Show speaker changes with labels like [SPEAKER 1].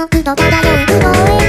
[SPEAKER 1] の黒度漂う黒へ